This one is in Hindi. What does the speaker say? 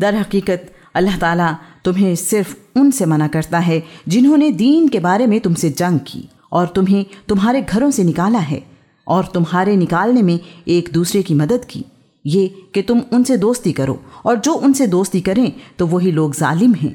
दर हकीकत, अल्लाह ताला तुम्हें सिर्फ़ उनसे मना करता है, जिन्होंने दीन के बारे में तुमसे जंग की और तुम्हें तुम्हारे घरों से निकाला है और तुम्हारे निकालने में एक दूसरे की मदद की। ये कि तुम उनसे दोस्ती करो और जो उनसे दोस्ती करें तो वही लोग जालिम हैं।